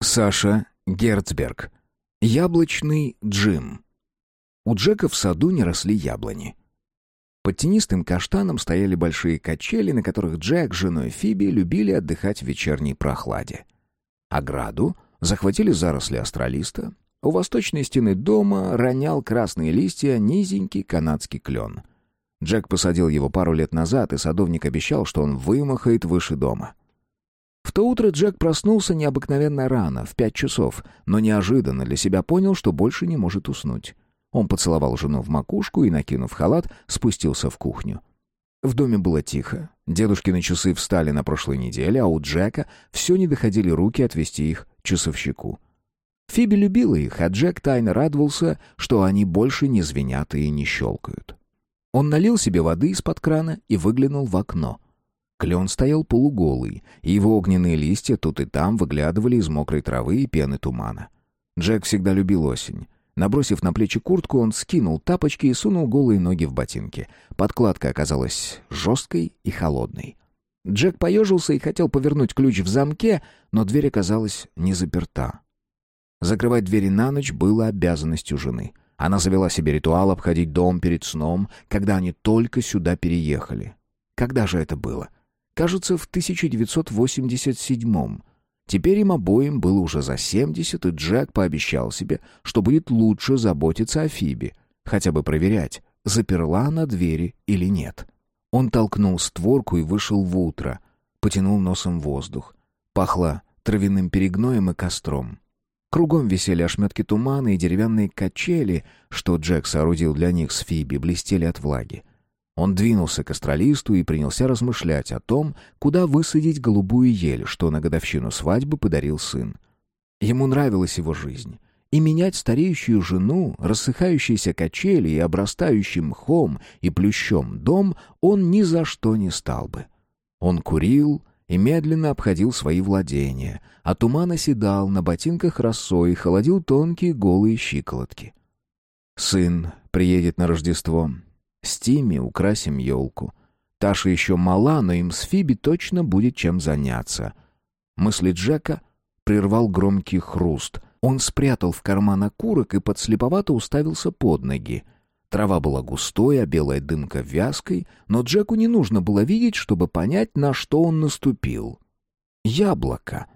Саша Герцберг. Яблочный Джим. У Джека в саду не росли яблони. Под тенистым каштаном стояли большие качели, на которых Джек с женой Фиби любили отдыхать в вечерней прохладе. Ограду захватили заросли астралиста. У восточной стены дома ронял красные листья низенький канадский клен. Джек посадил его пару лет назад, и садовник обещал, что он вымахает выше дома. В то утро Джек проснулся необыкновенно рано, в пять часов, но неожиданно для себя понял, что больше не может уснуть. Он поцеловал жену в макушку и, накинув халат, спустился в кухню. В доме было тихо. Дедушкины часы встали на прошлой неделе, а у Джека все не доходили руки отвести их часовщику. Фиби любила их, а Джек тайно радовался, что они больше не звенят и не щелкают. Он налил себе воды из-под крана и выглянул в окно — Клен стоял полуголый, и его огненные листья тут и там выглядывали из мокрой травы и пены тумана. Джек всегда любил осень. Набросив на плечи куртку, он скинул тапочки и сунул голые ноги в ботинки. Подкладка оказалась жесткой и холодной. Джек поежился и хотел повернуть ключ в замке, но дверь оказалась не заперта. Закрывать двери на ночь было обязанностью жены. Она завела себе ритуал обходить дом перед сном, когда они только сюда переехали. Когда же это было? Кажется, в 1987-м. Теперь им обоим было уже за 70, и Джек пообещал себе, что будет лучше заботиться о Фибе, хотя бы проверять, заперла она двери или нет. Он толкнул створку и вышел в утро, потянул носом воздух. Пахло травяным перегноем и костром. Кругом висели ошметки тумана и деревянные качели, что Джек соорудил для них с Фиби, блестели от влаги. Он двинулся к астралисту и принялся размышлять о том, куда высадить голубую ель, что на годовщину свадьбы подарил сын. Ему нравилась его жизнь. И менять стареющую жену, рассыхающиеся качели и обрастающий мхом и плющом дом он ни за что не стал бы. Он курил и медленно обходил свои владения, а туман оседал на ботинках росой и холодил тонкие голые щиколотки. Сын приедет на Рождество, с Тимми украсим елку. Таша еще мала, но им с Фиби точно будет чем заняться. Мысли Джека прервал громкий хруст. Он спрятал в карман окурок и подслеповато уставился под ноги. Трава была густой, а белая дымка вязкой, но Джеку не нужно было видеть, чтобы понять, на что он наступил. Яблоко.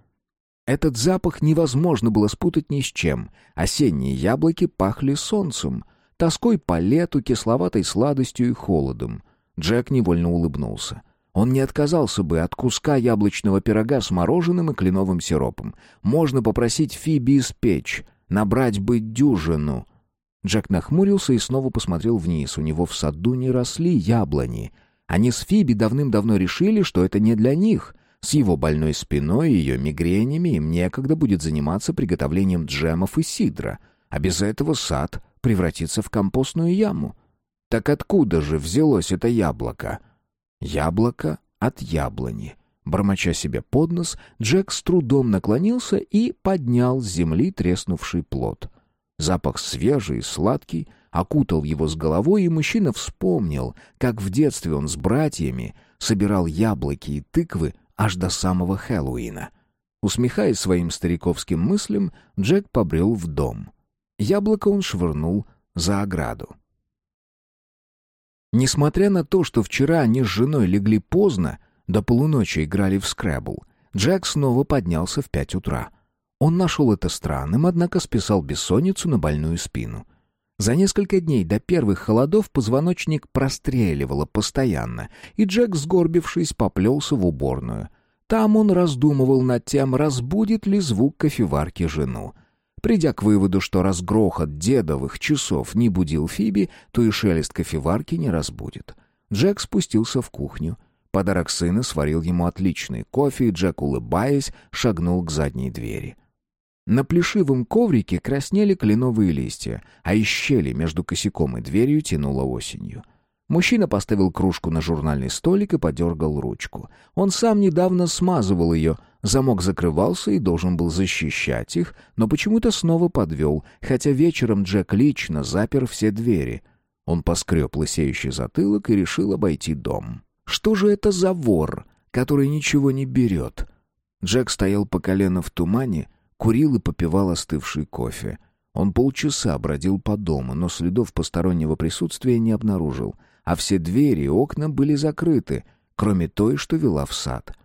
Этот запах невозможно было спутать ни с чем. Осенние яблоки пахли солнцем — тоской по лету, кисловатой сладостью и холодом. Джек невольно улыбнулся. Он не отказался бы от куска яблочного пирога с мороженым и кленовым сиропом. Можно попросить Фиби испечь, набрать бы дюжину. Джек нахмурился и снова посмотрел вниз. У него в саду не росли яблони. Они с Фиби давным-давно решили, что это не для них. С его больной спиной и ее мигренями им некогда будет заниматься приготовлением джемов и сидра. А без этого сад превратиться в компостную яму. Так откуда же взялось это яблоко? Яблоко от яблони. Бормоча себе под нос, Джек с трудом наклонился и поднял с земли треснувший плод. Запах свежий и сладкий окутал его с головой, и мужчина вспомнил, как в детстве он с братьями собирал яблоки и тыквы аж до самого Хэллоуина. Усмехаясь своим стариковским мыслям, Джек побрел в дом — Яблоко он швырнул за ограду. Несмотря на то, что вчера они с женой легли поздно, до полуночи играли в скрэбл, Джек снова поднялся в пять утра. Он нашел это странным, однако списал бессонницу на больную спину. За несколько дней до первых холодов позвоночник простреливало постоянно, и Джек, сгорбившись, поплелся в уборную. Там он раздумывал над тем, разбудит ли звук кофеварки жену. Придя к выводу, что разгрохот дедовых часов не будил Фиби, то и шелест кофеварки не разбудит. Джек спустился в кухню. Подарок сына сварил ему отличный кофе, и Джек, улыбаясь, шагнул к задней двери. На плешивом коврике краснели кленовые листья, а из щели между косяком и дверью тянуло осенью. Мужчина поставил кружку на журнальный столик и подергал ручку. Он сам недавно смазывал ее — Замок закрывался и должен был защищать их, но почему-то снова подвел, хотя вечером Джек лично запер все двери. Он поскреб лысеющий затылок и решил обойти дом. Что же это за вор, который ничего не берет? Джек стоял по колено в тумане, курил и попивал остывший кофе. Он полчаса бродил по дому, но следов постороннего присутствия не обнаружил, а все двери и окна были закрыты, кроме той, что вела в сад.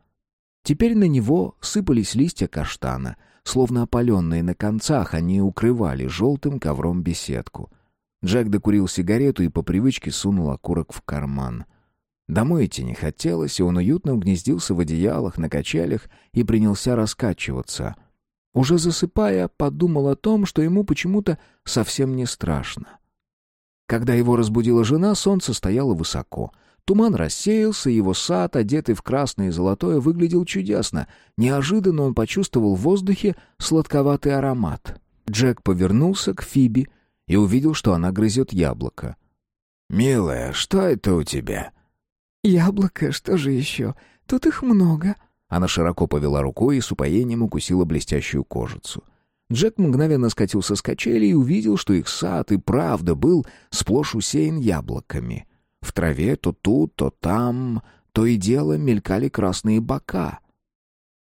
Теперь на него сыпались листья каштана, словно опаленные на концах, они укрывали желтым ковром беседку. Джек докурил сигарету и по привычке сунул окурок в карман. Домой идти не хотелось, и он уютно угнездился в одеялах, на качелях и принялся раскачиваться — уже засыпая, подумал о том, что ему почему-то совсем не страшно. Когда его разбудила жена, солнце стояло высоко. Туман рассеялся, его сад, одетый в красное и золотое, выглядел чудесно. Неожиданно он почувствовал в воздухе сладковатый аромат. Джек повернулся к Фиби и увидел, что она грызет яблоко. «Милая, что это у тебя?» «Яблоко, что же еще? Тут их много», она широко повела рукой и с упоением укусила блестящую кожицу. Джек мгновенно скатился с качели и увидел, что их сад и правда был сплошь усеян яблоками. В траве то тут, то там, то и дело мелькали красные бока.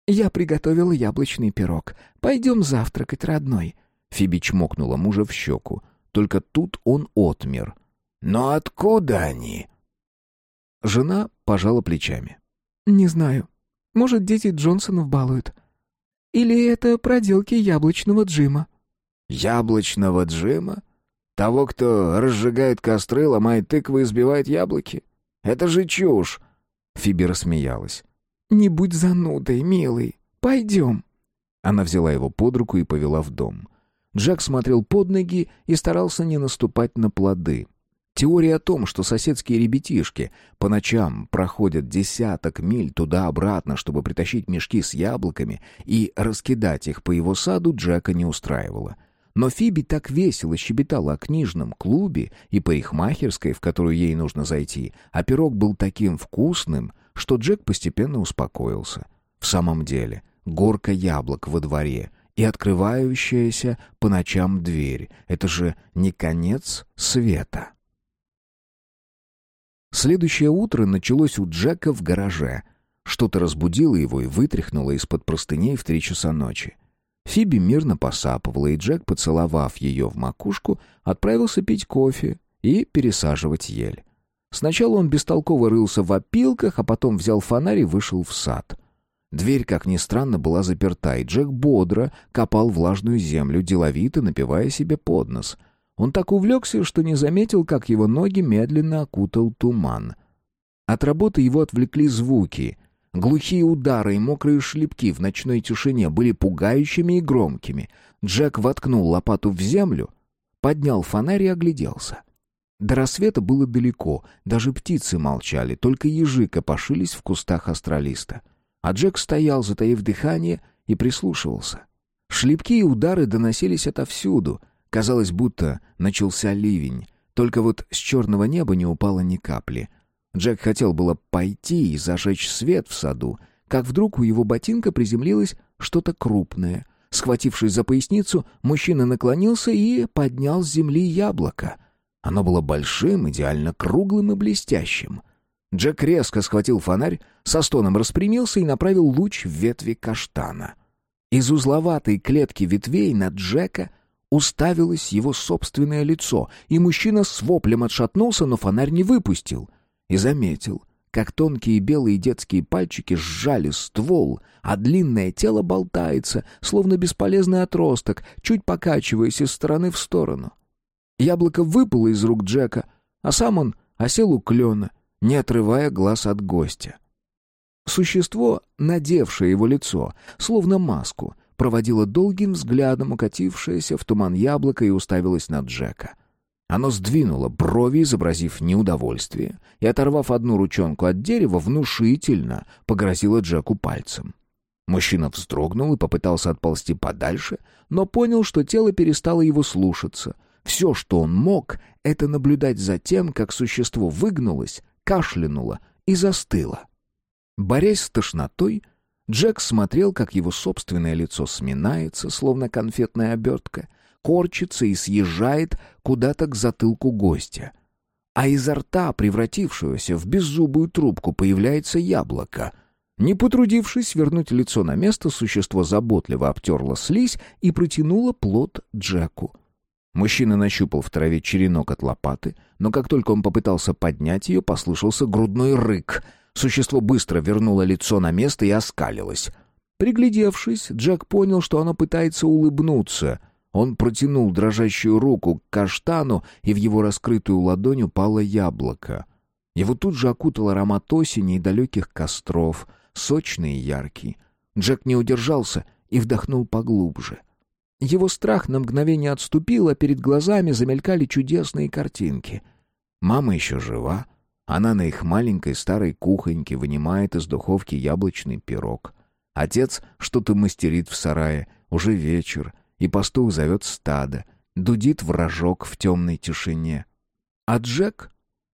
«Я приготовила яблочный пирог. Пойдем завтракать, родной». Фиби чмокнула мужа в щеку. Только тут он отмер. «Но откуда они?» Жена пожала плечами. «Не знаю. Может, дети Джонсонов балуют. Или это проделки яблочного Джима?» «Яблочного Джима? Того, кто разжигает костры, ломает тыквы и сбивает яблоки? Это же чушь!» Фиби рассмеялась. «Не будь занудой, милый. Пойдем». Она взяла его под руку и повела в дом. Джек смотрел под ноги и старался не наступать на плоды. Теория о том, что соседские ребятишки по ночам проходят десяток миль туда-обратно, чтобы притащить мешки с яблоками и раскидать их по его саду, Джека не устраивала. Но Фиби так весело щебетала о книжном клубе и парикмахерской, в которую ей нужно зайти, а пирог был таким вкусным, что Джек постепенно успокоился. В самом деле, горка яблок во дворе и открывающаяся по ночам дверь — это же не конец света. Следующее утро началось у Джека в гараже. Что-то разбудило его и вытряхнуло из-под простыней в три часа ночи. Фиби мирно посапывала, и Джек, поцеловав ее в макушку, отправился пить кофе и пересаживать ель. Сначала он бестолково рылся в опилках, а потом взял фонарь и вышел в сад. Дверь, как ни странно, была заперта, и Джек бодро копал влажную землю, деловито напивая себе под нос. Он так увлекся, что не заметил, как его ноги медленно окутал туман. От работы его отвлекли звуки. Глухие удары и мокрые шлепки в ночной тишине были пугающими и громкими. Джек воткнул лопату в землю, поднял фонарь и огляделся. До рассвета было далеко, даже птицы молчали, только ежи копошились в кустах астралиста. А Джек стоял, затаив дыхание, и прислушивался. Шлепки и удары доносились отовсюду — Казалось, будто начался ливень, только вот с черного неба не упало ни капли. Джек хотел было пойти и зажечь свет в саду, как вдруг у его ботинка приземлилось что-то крупное. Схватившись за поясницу, мужчина наклонился и поднял с земли яблоко. Оно было большим, идеально круглым и блестящим. Джек резко схватил фонарь, со стоном распрямился и направил луч в ветви каштана. Из узловатой клетки ветвей на Джека уставилось его собственное лицо, и мужчина с воплем отшатнулся, но фонарь не выпустил. И заметил, как тонкие белые детские пальчики сжали ствол, а длинное тело болтается, словно бесполезный отросток, чуть покачиваясь из стороны в сторону. Яблоко выпало из рук Джека, а сам он осел у клена, не отрывая глаз от гостя. Существо, надевшее его лицо, словно маску — проводила долгим взглядом укатившееся в туман яблоко и уставилась на Джека. Оно сдвинуло брови, изобразив неудовольствие, и, оторвав одну ручонку от дерева, внушительно погрозило Джеку пальцем. Мужчина вздрогнул и попытался отползти подальше, но понял, что тело перестало его слушаться. Все, что он мог, это наблюдать за тем, как существо выгнулось, кашлянуло и застыло. Борясь с тошнотой, Джек смотрел, как его собственное лицо сминается, словно конфетная обертка, корчится и съезжает куда-то к затылку гостя. А изо рта, превратившегося в беззубую трубку, появляется яблоко. Не потрудившись вернуть лицо на место, существо заботливо обтерло слизь и протянуло плод Джеку. Мужчина нащупал в траве черенок от лопаты, но как только он попытался поднять ее, послышался грудной рык. Существо быстро вернуло лицо на место и оскалилось. Приглядевшись, Джек понял, что оно пытается улыбнуться. Он протянул дрожащую руку к каштану, и в его раскрытую ладонь упало яблоко. Его тут же окутал аромат осени и далеких костров, сочный и яркий. Джек не удержался и вдохнул поглубже. Его страх на мгновение отступил, а перед глазами замелькали чудесные картинки. Мама еще жива. Она на их маленькой старой кухоньке вынимает из духовки яблочный пирог. Отец что-то мастерит в сарае, уже вечер, и пастух зовет стадо, дудит вражок в темной тишине. А Джек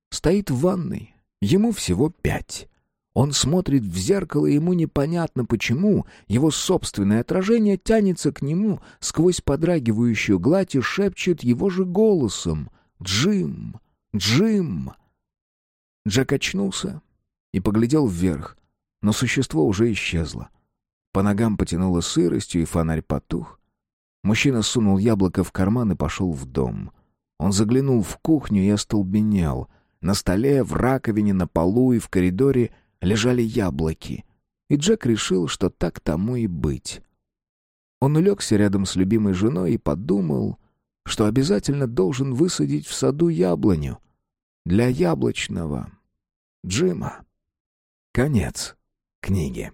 стоит в ванной, ему всего пять. Он смотрит в зеркало, и ему непонятно почему. Его собственное отражение тянется к нему сквозь подрагивающую гладь и шепчет его же голосом. «Джим! Джим!» Джек очнулся и поглядел вверх, но существо уже исчезло. По ногам потянуло сыростью, и фонарь потух. Мужчина сунул яблоко в карман и пошел в дом. Он заглянул в кухню и остолбенел. На столе, в раковине, на полу и в коридоре лежали яблоки, и Джек решил, что так тому и быть. Он улегся рядом с любимой женой и подумал, что обязательно должен высадить в саду яблоню для яблочного Джима. Конец книги.